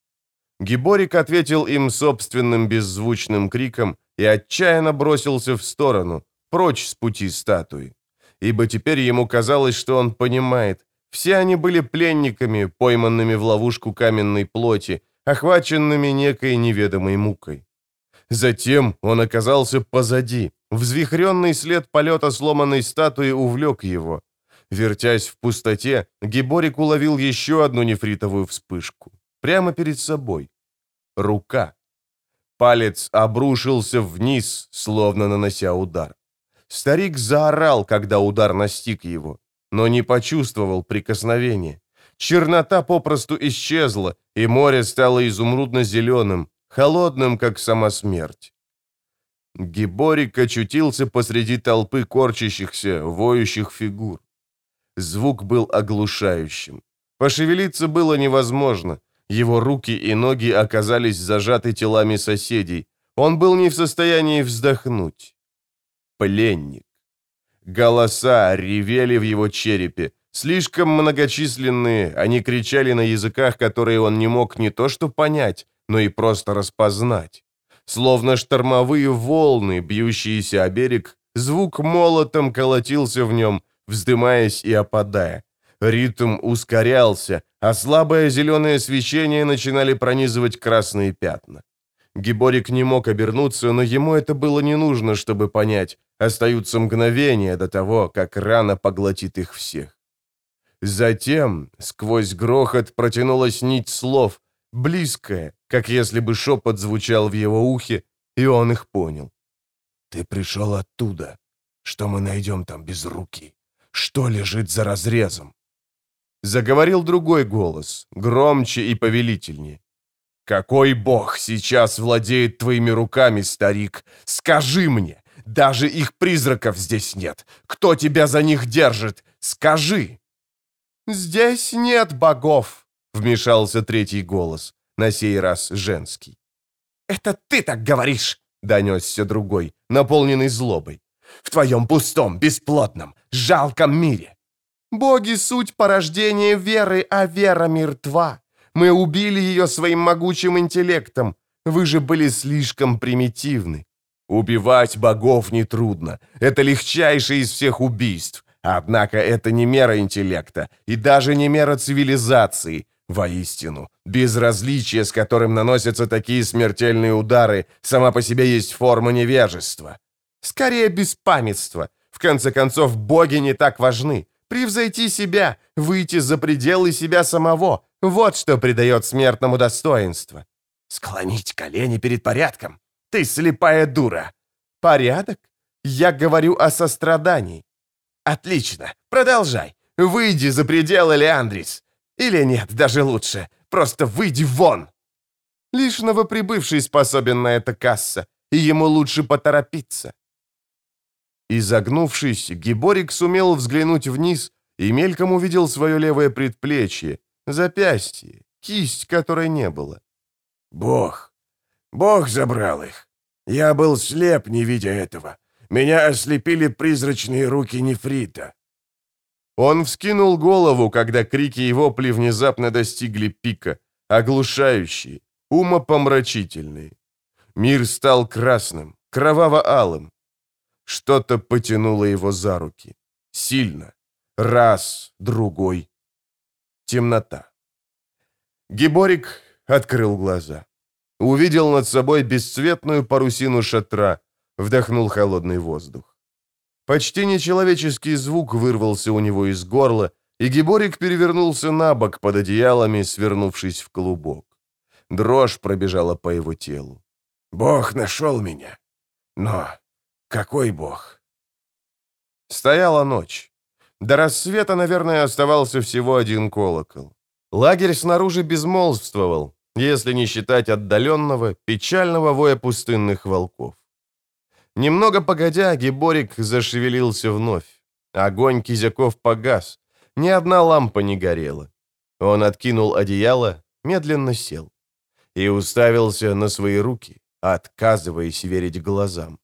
Гиборик ответил им собственным беззвучным криком и отчаянно бросился в сторону, прочь с пути статуи ибо теперь ему казалось, что он понимает. Все они были пленниками, пойманными в ловушку каменной плоти, охваченными некой неведомой мукой. Затем он оказался позади. Взвихренный след полета сломанной статуи увлек его. Вертясь в пустоте, Гиборик уловил еще одну нефритовую вспышку. Прямо перед собой. Рука. Палец обрушился вниз, словно нанося удар. Старик заорал, когда удар настиг его, но не почувствовал прикосновения. Чернота попросту исчезла, и море стало изумрудно-зеленым, холодным, как сама смерть. Гиборик очутился посреди толпы корчащихся, воющих фигур. Звук был оглушающим. Пошевелиться было невозможно. Его руки и ноги оказались зажаты телами соседей. Он был не в состоянии вздохнуть пленник. Голоса ревели в его черепе. Слишком многочисленные, они кричали на языках, которые он не мог не то что понять, но и просто распознать. Словно штормовые волны, бьющиеся о берег, звук молотом колотился в нем, вздымаясь и опадая. Ритм ускорялся, а слабое зеленое свечение начинали пронизывать красные пятна. Гиборик не мог обернуться, но ему это было не нужно, чтобы понять. Остаются мгновения до того, как рана поглотит их всех. Затем сквозь грохот протянулась нить слов, близкая, как если бы шепот звучал в его ухе, и он их понял. «Ты пришел оттуда. Что мы найдем там без руки? Что лежит за разрезом?» Заговорил другой голос, громче и повелительнее. «Какой бог сейчас владеет твоими руками, старик? Скажи мне! Даже их призраков здесь нет! Кто тебя за них держит? Скажи!» «Здесь нет богов!» — вмешался третий голос, на сей раз женский. «Это ты так говоришь!» — донесся другой, наполненный злобой. «В твоем пустом, бесплотном, жалком мире!» «Боги — суть порождения веры, а вера мертва. Мы убили ее своим могучим интеллектом. Вы же были слишком примитивны. Убивать богов нетрудно. Это легчайшее из всех убийств. Однако это не мера интеллекта и даже не мера цивилизации. Воистину, безразличие, с которым наносятся такие смертельные удары, сама по себе есть форма невежества. Скорее, беспамятство. Конце концов, боги не так важны. Превзойти себя, выйти за пределы себя самого — вот что придает смертному достоинство. Склонить колени перед порядком. Ты слепая дура. Порядок? Я говорю о сострадании. Отлично, продолжай. Выйди за пределы, Леандрис. Или нет, даже лучше. Просто выйди вон. Лишь новоприбывший способен на это касса, и ему лучше поторопиться. Изогнувшись, Гиборик сумел взглянуть вниз и мельком увидел свое левое предплечье, запястье, кисть которой не было. «Бог! Бог забрал их! Я был слеп, не видя этого. Меня ослепили призрачные руки нефрита». Он вскинул голову, когда крики и вопли внезапно достигли пика, оглушающие, умопомрачительные. Мир стал красным, кроваво-алым. Что-то потянуло его за руки. Сильно. Раз, другой. Темнота. Гиборик открыл глаза. Увидел над собой бесцветную парусину шатра, вдохнул холодный воздух. Почти нечеловеческий звук вырвался у него из горла, и Гиборик перевернулся на бок под одеялами, свернувшись в клубок. Дрожь пробежала по его телу. «Бог нашел меня. Но какой бог?» Стояла ночь. До рассвета, наверное, оставался всего один колокол. Лагерь снаружи безмолвствовал, если не считать отдаленного, печального воя пустынных волков. Немного погодя, Гиборик зашевелился вновь. Огонь кизяков погас. Ни одна лампа не горела. Он откинул одеяло, медленно сел. И уставился на свои руки, отказываясь верить глазам.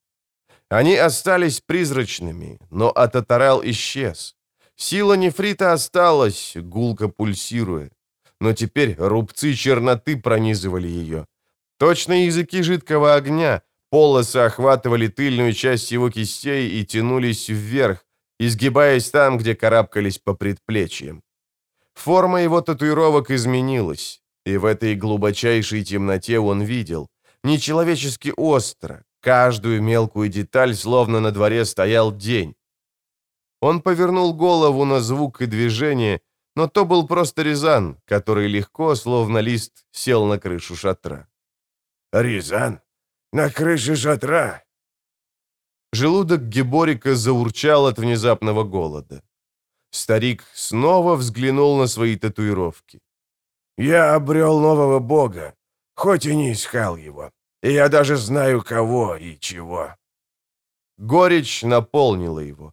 Они остались призрачными, но Ататарал исчез. Сила нефрита осталась, гулко пульсируя. Но теперь рубцы черноты пронизывали ее. Точно языки жидкого огня, Полосы охватывали тыльную часть его кистей и тянулись вверх, изгибаясь там, где карабкались по предплечьям. Форма его татуировок изменилась, и в этой глубочайшей темноте он видел, нечеловечески остро, каждую мелкую деталь, словно на дворе стоял день. Он повернул голову на звук и движение, но то был просто Рязан, который легко, словно лист, сел на крышу шатра. «Рязан?» На крыше шатра!» Желудок Геборика заурчал от внезапного голода. Старик снова взглянул на свои татуировки. «Я обрел нового бога, хоть и не искал его. И я даже знаю, кого и чего». Горечь наполнила его.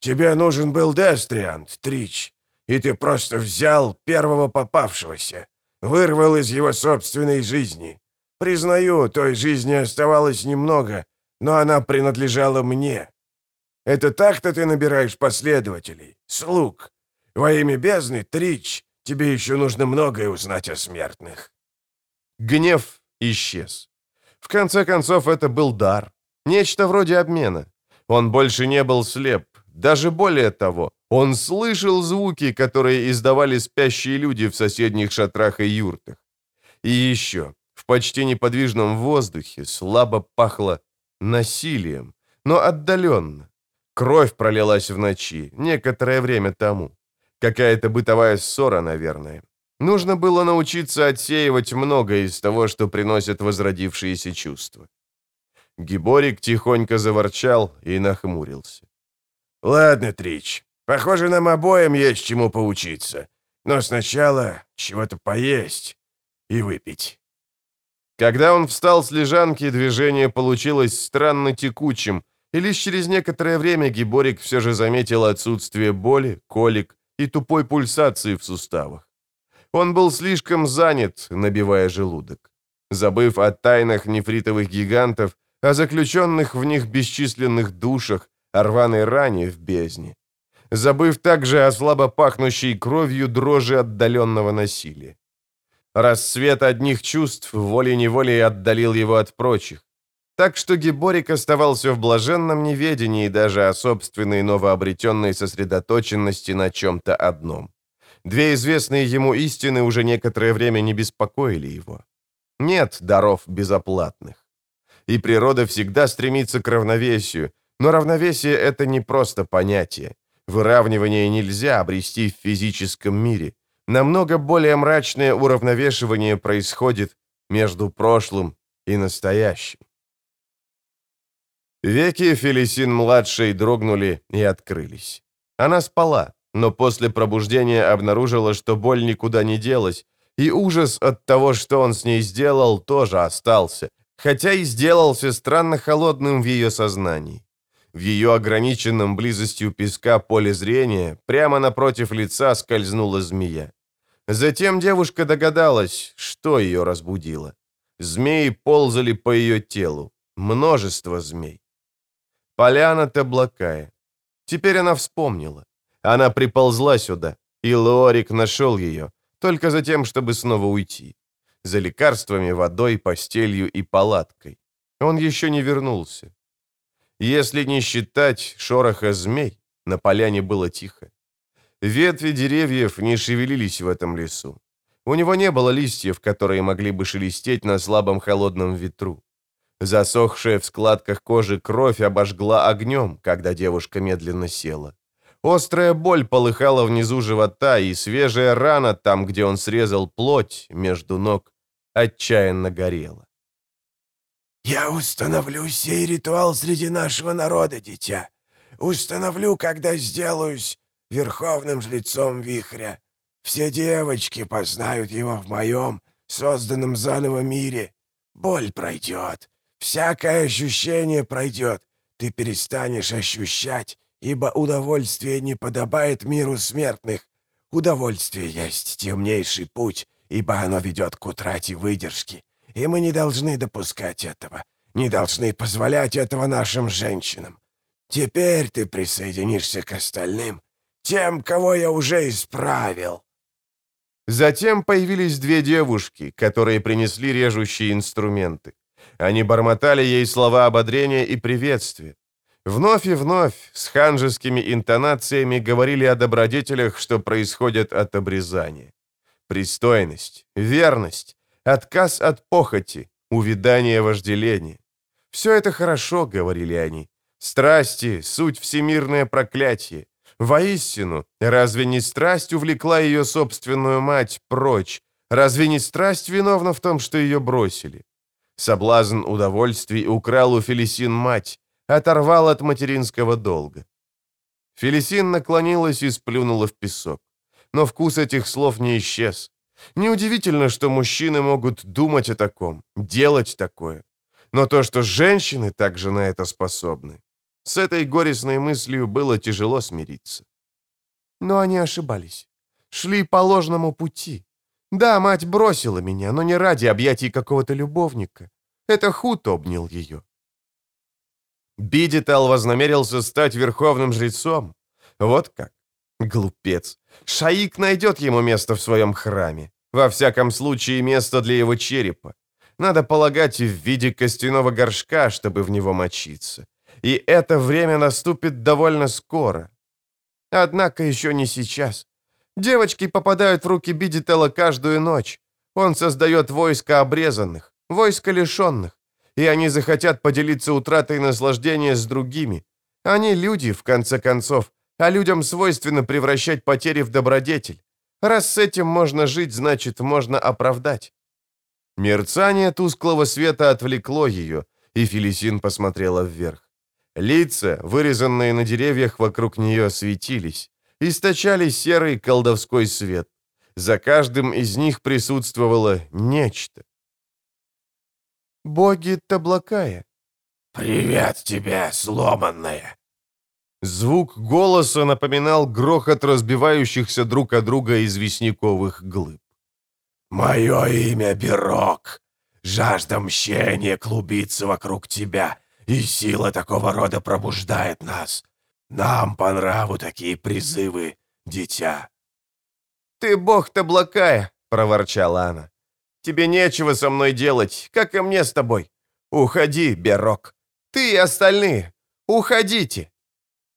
«Тебе нужен был Дестриант, Трич, и ты просто взял первого попавшегося, вырвал из его собственной жизни. Признаю, той жизни оставалось немного, но она принадлежала мне. Это так-то ты набираешь последователей, слуг. Во имя бездны, Трич, тебе еще нужно многое узнать о смертных». Гнев исчез. В конце концов, это был дар. Нечто вроде обмена. Он больше не был слеп. Даже более того, он слышал звуки, которые издавали спящие люди в соседних шатрах и юртах. И еще, В почти неподвижном воздухе слабо пахло насилием, но отдаленно. Кровь пролилась в ночи, некоторое время тому. Какая-то бытовая ссора, наверное. Нужно было научиться отсеивать многое из того, что приносят возродившиеся чувства. Гиборик тихонько заворчал и нахмурился. «Ладно, Трич, похоже, нам обоим есть чему поучиться. Но сначала чего-то поесть и выпить». Когда он встал с лежанки, движение получилось странно текучим, и лишь через некоторое время Гиборик все же заметил отсутствие боли, колик и тупой пульсации в суставах. Он был слишком занят, набивая желудок. Забыв о тайнах нефритовых гигантов, о заключенных в них бесчисленных душах, о рваной ране в бездне. Забыв также о слабо пахнущей кровью дрожи отдаленного насилия. Рассвет одних чувств волей-неволей отдалил его от прочих. Так что Гиборик оставался в блаженном неведении даже о собственной новообретенной сосредоточенности на чем-то одном. Две известные ему истины уже некоторое время не беспокоили его. Нет даров безоплатных. И природа всегда стремится к равновесию, но равновесие — это не просто понятие. Выравнивание нельзя обрести в физическом мире. Намного более мрачное уравновешивание происходит между прошлым и настоящим. Веки Фелисин-младшей дрогнули и открылись. Она спала, но после пробуждения обнаружила, что боль никуда не делась, и ужас от того, что он с ней сделал, тоже остался, хотя и сделался странно холодным в ее сознании. В ее ограниченном близостью песка поле зрения прямо напротив лица скользнула змея. Затем девушка догадалась, что ее разбудило. Змеи ползали по ее телу. Множество змей. Поляна Таблакая. Теперь она вспомнила. Она приползла сюда, и Лорик нашел ее, только за тем, чтобы снова уйти. За лекарствами, водой, постелью и палаткой. Он еще не вернулся. Если не считать шороха змей, на поляне было тихо. Ветви деревьев не шевелились в этом лесу. У него не было листьев, которые могли бы шелестеть на слабом холодном ветру. Засохшая в складках кожи кровь обожгла огнем, когда девушка медленно села. Острая боль полыхала внизу живота, и свежая рана там, где он срезал плоть между ног, отчаянно горела. «Я установлю сей ритуал среди нашего народа, дитя. Установлю, когда сделаюсь верховным жрецом вихря. Все девочки познают его в моем, созданном заново мире. Боль пройдет, Всякое ощущение пройдет, ты перестанешь ощущать, ибо удовольствие не подобает миру смертных. Удовольствие есть темнейший путь, ибо оно ведет к утрате выдержки, и мы не должны допускать этого, не должны позволять этого нашим женщинам. Теперь ты присоединишься к остальным, тем, кого я уже исправил». Затем появились две девушки, которые принесли режущие инструменты. Они бормотали ей слова ободрения и приветствия. Вновь и вновь с ханжескими интонациями говорили о добродетелях, что происходят от обрезания. Пристойность, верность, отказ от похоти, увядание вожделения. «Все это хорошо», — говорили они. «Страсти — суть всемирное проклятие. Воистину, разве не страсть увлекла ее собственную мать прочь? Разве не страсть виновна в том, что ее бросили? Соблазн удовольствий украл у Фелисин мать, оторвал от материнского долга. Фелисин наклонилась и сплюнула в песок. Но вкус этих слов не исчез. Неудивительно, что мужчины могут думать о таком, делать такое. Но то, что женщины также на это способны, с этой горестной мыслью было тяжело смириться. Но они ошибались. Шли по ложному пути. Да, мать бросила меня, но не ради объятий какого-то любовника. Это Хут обнял ее. Бидитал вознамерился стать верховным жрецом. Вот как. Глупец. Шаик найдет ему место в своем храме. Во всяком случае, место для его черепа. Надо полагать, в виде костяного горшка, чтобы в него мочиться. И это время наступит довольно скоро. Однако еще не сейчас. Девочки попадают в руки Бидитела каждую ночь. Он создает войско обрезанных, войско лишенных, и они захотят поделиться утратой наслаждения с другими. Они люди, в конце концов, а людям свойственно превращать потери в добродетель. Раз с этим можно жить, значит, можно оправдать. Мерцание тусклого света отвлекло ее, и Фелисин посмотрела вверх. Лица, вырезанные на деревьях вокруг нее, светились, источали серый колдовской свет. За каждым из них присутствовало нечто. «Боги Таблакая». «Привет тебе, сломанная!» Звук голоса напоминал грохот разбивающихся друг о друга известняковых глыб. «Мое имя Бирок. Жажда мщения клубится вокруг тебя, и сила такого рода пробуждает нас. Нам по нраву такие призывы, дитя». «Ты бог Таблакая», — проворчала она. «Тебе нечего со мной делать, как и мне с тобой. Уходи, Берок. Ты и остальные. Уходите».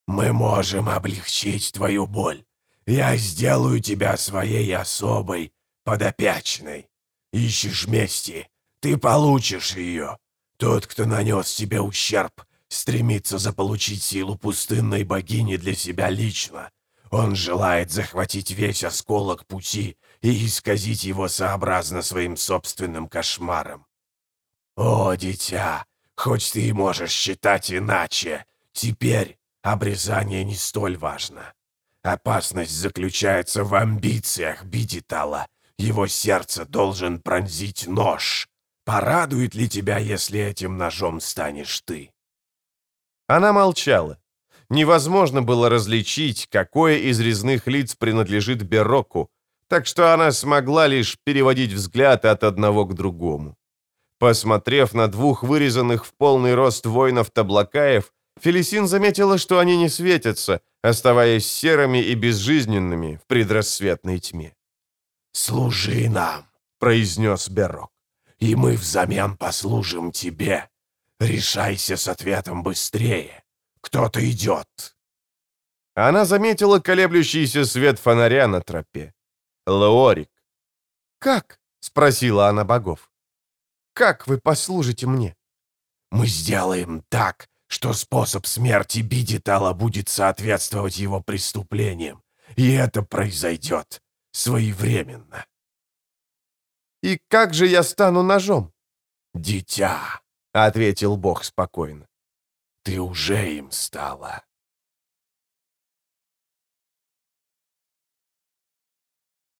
Мы можем облегчить твою боль. Я сделаю тебя своей особой, подопячной. Ищешь мести, ты получишь ее. Тот, кто нанес тебе ущерб, стремится заполучить силу пустынной богини для себя лично. Он желает захватить весь осколок пути и исказить его сообразно своим собственным кошмаром. О, дитя, хоть ты и можешь считать иначе, теперь Обрезание не столь важно. Опасность заключается в амбициях Бидитала. Его сердце должен пронзить нож. Порадует ли тебя, если этим ножом станешь ты?» Она молчала. Невозможно было различить, какое из резных лиц принадлежит Бероку, так что она смогла лишь переводить взгляд от одного к другому. Посмотрев на двух вырезанных в полный рост воинов Таблакаев, Фелисин заметила, что они не светятся, оставаясь серыми и безжизненными в предрассветной тьме. «Служи нам», — произнес Берок, — «и мы взамен послужим тебе. Решайся с ответом быстрее. Кто-то идет». Она заметила колеблющийся свет фонаря на тропе. Леорик. «Как?» — спросила она богов. «Как вы послужите мне?» «Мы сделаем так, что способ смерти Бидитала будет соответствовать его преступлениям, и это произойдет своевременно. «И как же я стану ножом?» «Дитя», — ответил Бог спокойно, — «ты уже им стала».